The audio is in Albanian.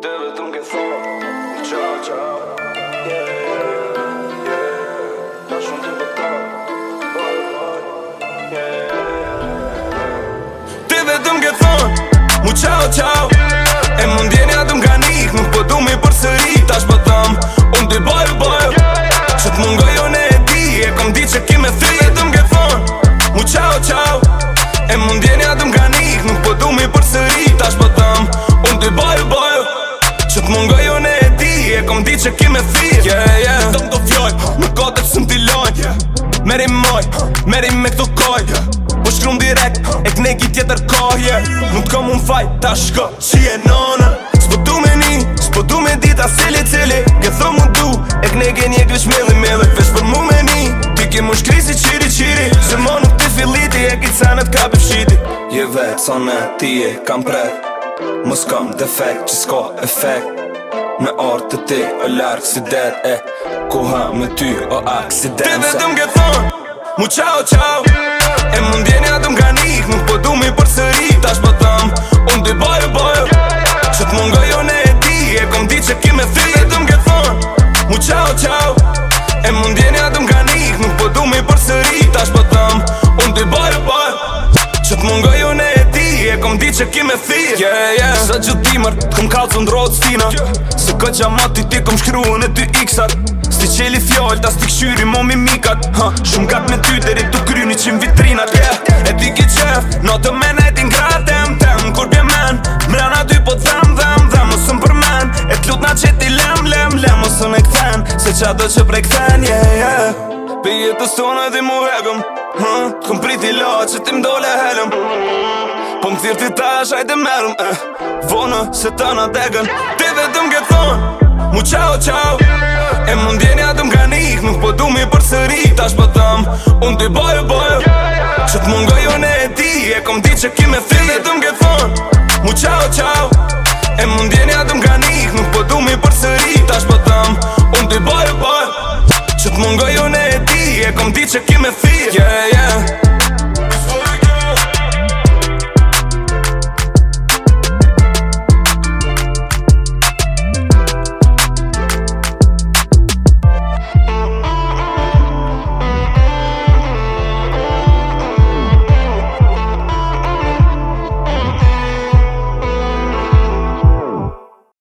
Deve dunkezzo, ciao ciao. Yeah. Ciao te va. Oh, mu ciao ciao. E mondiene a që kime thirë yeah, yeah. Në tëmë të vjojë, në kodër së më t'i lojë yeah. Meri moj, meri me këtë kojë yeah. Po shkrum direkt, e knegi tjetër kojë yeah. Nuk t'kom unë fajt, ta shko Si e nona, s'po du me ni S'po du me dit a cili cili Ke thëm mund du, e knegi një glish mili mili Vesh për mu me ni, ti ke mu shkri si qiri qiri Se mo nuk t'i filiti, e ki canet ka pëfshiti Je vetë, sonë ti e kam prek Mos kam defekt, që efekt Me orë të ti o larkë si det e eh. Koha me ty o akë si Ti dhe dëm thonë Mu qao qao E më ndjenja dëm ga Nuk po du mi për sëri Ta shpo thamë Unë di bojë bojë Që të mungoj o ne e ti E kom di që kime thri Ti dhe dëm thonë Mu qao qao E më ndjenja dëm ga Nuk po du mi për sëri Ta shpo thamë Unë di bojë bojë Që të mungoj o ne e ti kom di që ki me thirë yeah, yeah. Sa që ti mërë, kom kalë zonë rodë stina yeah. Se këtë që amat ti ti kom shkryu në ty iksat ar Sti qeli fjallë, ta sti këshyri mo mi mikat ha. Shumë gatë me ty, dheri tu kry një qim vitrinat yeah. E ti ki qef, në të men e gratë tem tem Kur pje men, mrena dy po të them dhem dhem Mësëm për men, e t'lut na që ti lem lem lem Mësëm e këthen, se që do që prej këthen yeah, yeah. Për jetës tonë edhi mu hegëm Hmm, kom priti la që ti mdole helëm t'il t'i ta është ajde merëm eh. vonë, se ta në degën Ti dhe dëm thonë Mu qao qao E më ndjenja dëm ga nik Nuk po du mi për sëri Ta është pëtëm po Unë t'i bojo bojo Që të ngojo në e ti E kom di që ki me thi Ti dhe dëm thonë Mu qao qao E më ndjenja dëm ga nik Nuk po du mi për sëri